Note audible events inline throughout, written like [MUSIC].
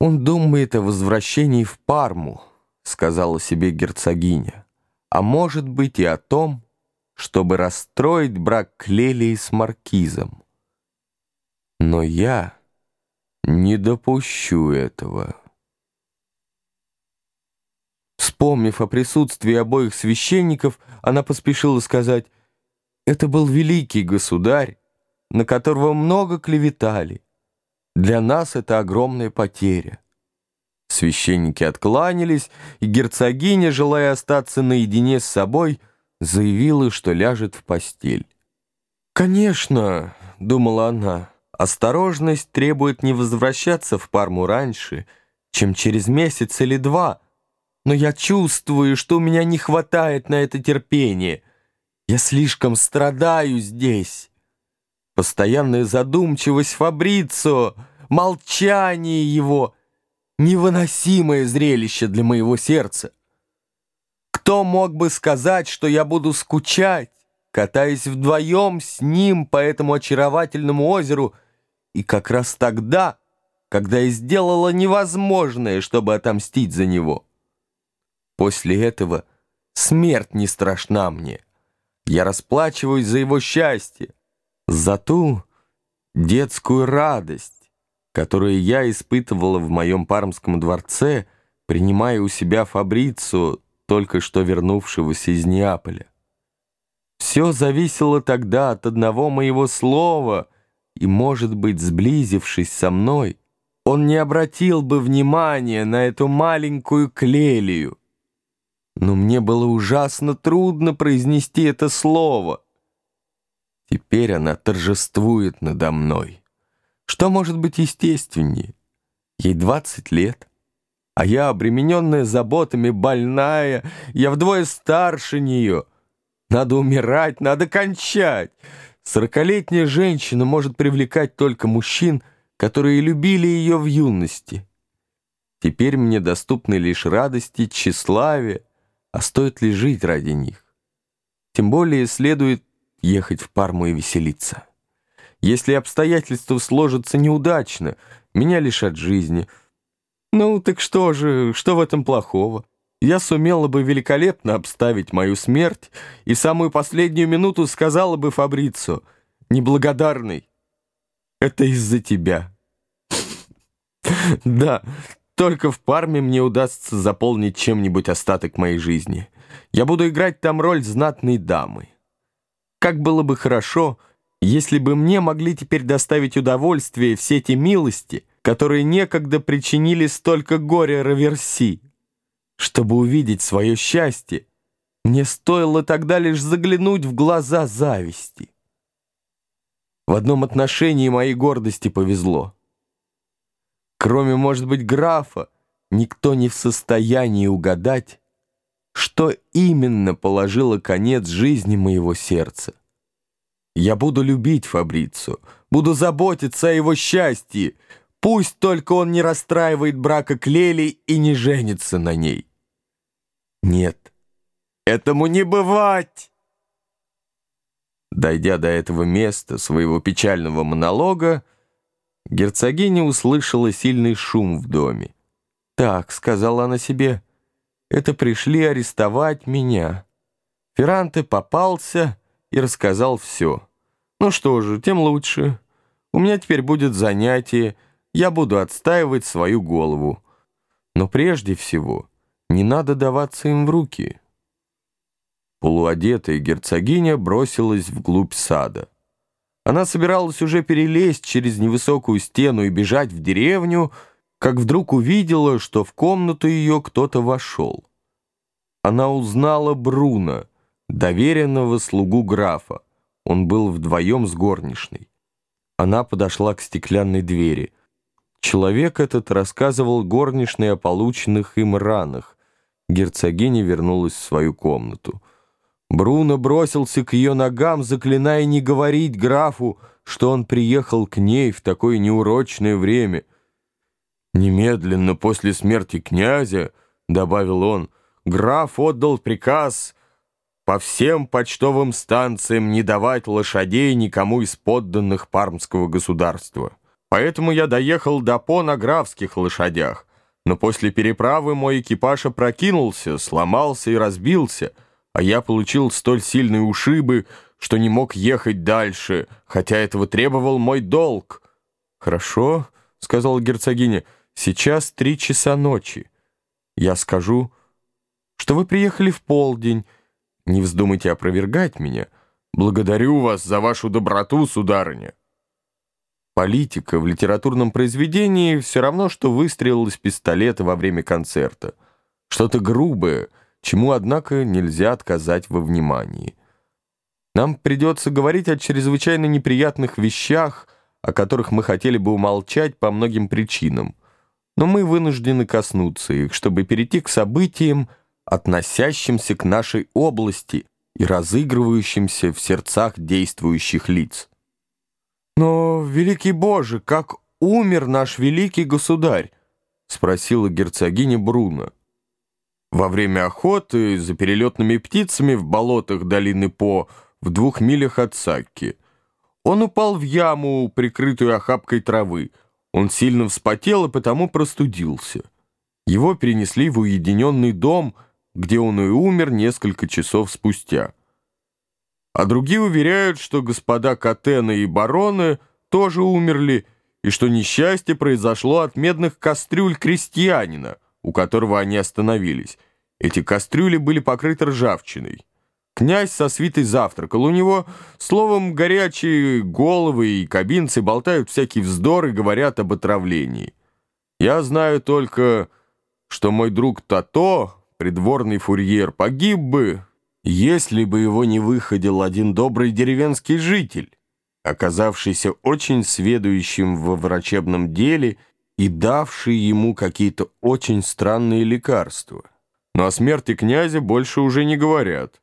«Он думает о возвращении в Парму», — сказала себе герцогиня, «а может быть и о том, чтобы расстроить брак Клелии с Маркизом. Но я не допущу этого». Вспомнив о присутствии обоих священников, она поспешила сказать, «Это был великий государь, на которого много клеветали. Для нас это огромная потеря». Священники откланялись, и герцогиня, желая остаться наедине с собой, заявила, что ляжет в постель. «Конечно», — думала она, — «осторожность требует не возвращаться в Парму раньше, чем через месяц или два» но я чувствую, что у меня не хватает на это терпения. Я слишком страдаю здесь. Постоянная задумчивость Фабрицо, молчание его — невыносимое зрелище для моего сердца. Кто мог бы сказать, что я буду скучать, катаясь вдвоем с ним по этому очаровательному озеру, и как раз тогда, когда я сделала невозможное, чтобы отомстить за него? После этого смерть не страшна мне. Я расплачиваюсь за его счастье, за ту детскую радость, которую я испытывала в моем пармском дворце, принимая у себя Фабрицу, только что вернувшегося из Неаполя. Все зависело тогда от одного моего слова, и, может быть, сблизившись со мной, он не обратил бы внимания на эту маленькую клелию, но мне было ужасно трудно произнести это слово. Теперь она торжествует надо мной. Что может быть естественнее? Ей двадцать лет, а я, обремененная заботами, больная, я вдвое старше нее. Надо умирать, надо кончать. Сорокалетняя женщина может привлекать только мужчин, которые любили ее в юности. Теперь мне доступны лишь радости, тщеславие, а стоит ли жить ради них? Тем более следует ехать в Парму и веселиться. Если обстоятельства сложатся неудачно, меня лишат жизни. Ну, так что же, что в этом плохого? Я сумела бы великолепно обставить мою смерть и самую последнюю минуту сказала бы Фабрицу, неблагодарный, это из-за тебя. [LAUGHS] Да, только в Парме мне удастся заполнить чем-нибудь остаток моей жизни. Я буду играть там роль знатной дамы. Как было бы хорошо, если бы мне могли теперь доставить удовольствие все те милости, которые некогда причинили столько горя Раверси. Чтобы увидеть свое счастье, мне стоило тогда лишь заглянуть в глаза зависти. В одном отношении моей гордости повезло — Кроме, может быть, графа, никто не в состоянии угадать, что именно положило конец жизни моего сердца. Я буду любить Фабрицу, буду заботиться о его счастье, пусть только он не расстраивает брака Клели и не женится на ней. Нет, этому не бывать! Дойдя до этого места своего печального монолога, Герцогиня услышала сильный шум в доме. «Так», — сказала она себе, — «это пришли арестовать меня». Ферранте попался и рассказал все. «Ну что же, тем лучше. У меня теперь будет занятие, я буду отстаивать свою голову. Но прежде всего не надо даваться им в руки». Полуодетая герцогиня бросилась вглубь сада. Она собиралась уже перелезть через невысокую стену и бежать в деревню, как вдруг увидела, что в комнату ее кто-то вошел. Она узнала Бруно, доверенного слугу графа. Он был вдвоем с горничной. Она подошла к стеклянной двери. Человек этот рассказывал горничной о полученных им ранах. Герцогиня вернулась в свою комнату. Бруно бросился к ее ногам, заклиная не говорить графу, что он приехал к ней в такое неурочное время. «Немедленно после смерти князя», — добавил он, — «граф отдал приказ по всем почтовым станциям не давать лошадей никому из подданных пармского государства». Поэтому я доехал до По на графских лошадях. Но после переправы мой экипаж опрокинулся, сломался и разбился, а я получил столь сильные ушибы, что не мог ехать дальше, хотя этого требовал мой долг. «Хорошо», — сказала герцогиня, — «сейчас три часа ночи. Я скажу, что вы приехали в полдень. Не вздумайте опровергать меня. Благодарю вас за вашу доброту, сударыня». Политика в литературном произведении все равно, что выстрел из пистолета во время концерта. Что-то грубое, чему, однако, нельзя отказать во внимании. Нам придется говорить о чрезвычайно неприятных вещах, о которых мы хотели бы умолчать по многим причинам, но мы вынуждены коснуться их, чтобы перейти к событиям, относящимся к нашей области и разыгрывающимся в сердцах действующих лиц. «Но, великий Боже, как умер наш великий государь?» — спросила герцогиня Бруно. Во время охоты за перелетными птицами в болотах долины По в двух милях от Сакки. Он упал в яму, прикрытую охапкой травы. Он сильно вспотел и потому простудился. Его перенесли в уединенный дом, где он и умер несколько часов спустя а другие уверяют, что господа Катена и бароны тоже умерли, и что несчастье произошло от медных кастрюль крестьянина, у которого они остановились. Эти кастрюли были покрыты ржавчиной. Князь со свитой завтракал у него, словом, горячие головы и кабинцы болтают всякий вздор и говорят об отравлении. Я знаю только, что мой друг Тато, придворный фурьер, погиб бы, если бы его не выходил один добрый деревенский житель, оказавшийся очень сведущим во врачебном деле и давший ему какие-то очень странные лекарства. Но о смерти князя больше уже не говорят.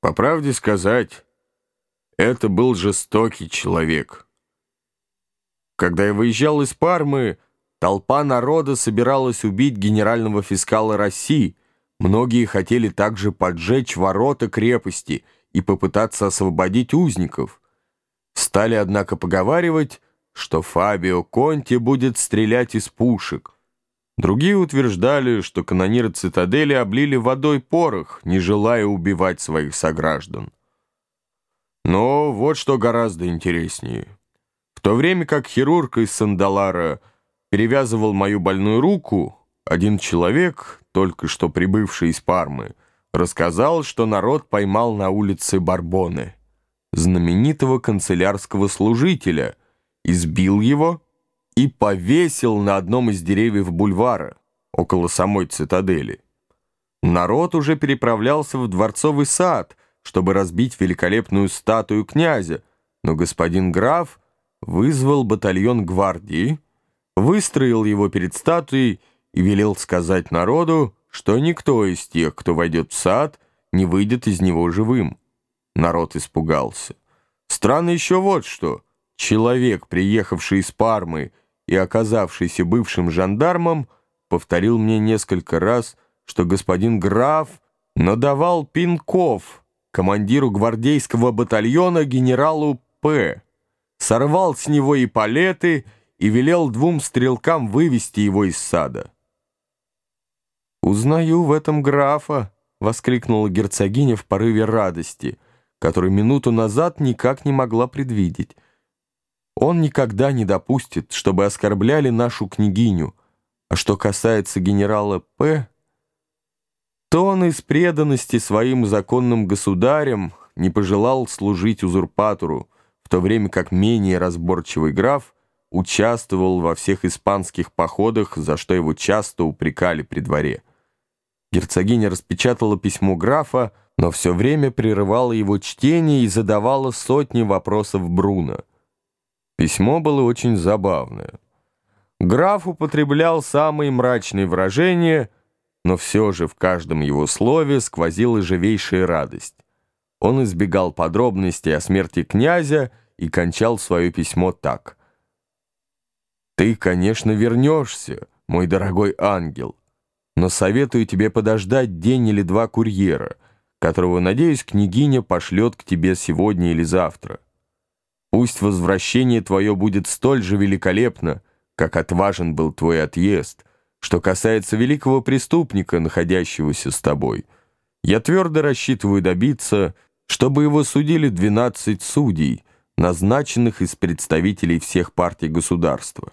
По правде сказать, это был жестокий человек. Когда я выезжал из Пармы, толпа народа собиралась убить генерального фискала России – Многие хотели также поджечь ворота крепости и попытаться освободить узников. Стали, однако, поговаривать, что Фабио Конти будет стрелять из пушек. Другие утверждали, что канониры цитадели облили водой порох, не желая убивать своих сограждан. Но вот что гораздо интереснее. В то время как хирург из Сандалара перевязывал мою больную руку, один человек, только что прибывший из Пармы, рассказал, что народ поймал на улице Барбоне, знаменитого канцелярского служителя, избил его и повесил на одном из деревьев бульвара, около самой цитадели. Народ уже переправлялся в дворцовый сад, чтобы разбить великолепную статую князя, но господин граф вызвал батальон гвардии, выстроил его перед статуей и велел сказать народу, что никто из тех, кто войдет в сад, не выйдет из него живым. Народ испугался. Странно еще вот что. Человек, приехавший из Пармы и оказавшийся бывшим жандармом, повторил мне несколько раз, что господин граф надавал пинков командиру гвардейского батальона генералу П., сорвал с него и палеты и велел двум стрелкам вывести его из сада. «Узнаю в этом графа!» — воскликнула герцогиня в порыве радости, которую минуту назад никак не могла предвидеть. «Он никогда не допустит, чтобы оскорбляли нашу княгиню. А что касается генерала П., то он из преданности своим законным государям не пожелал служить узурпатору, в то время как менее разборчивый граф участвовал во всех испанских походах, за что его часто упрекали при дворе». Герцогиня распечатала письмо графа, но все время прерывала его чтение и задавала сотни вопросов Бруно. Письмо было очень забавное. Граф употреблял самые мрачные выражения, но все же в каждом его слове сквозила живейшая радость. Он избегал подробностей о смерти князя и кончал свое письмо так. «Ты, конечно, вернешься, мой дорогой ангел» но советую тебе подождать день или два курьера, которого, надеюсь, княгиня пошлет к тебе сегодня или завтра. Пусть возвращение твое будет столь же великолепно, как отважен был твой отъезд, что касается великого преступника, находящегося с тобой. Я твердо рассчитываю добиться, чтобы его судили 12 судей, назначенных из представителей всех партий государства.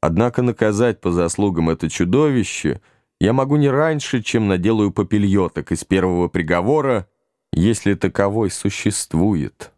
Однако наказать по заслугам это чудовище я могу не раньше, чем наделаю попельоток из первого приговора, если таковой существует».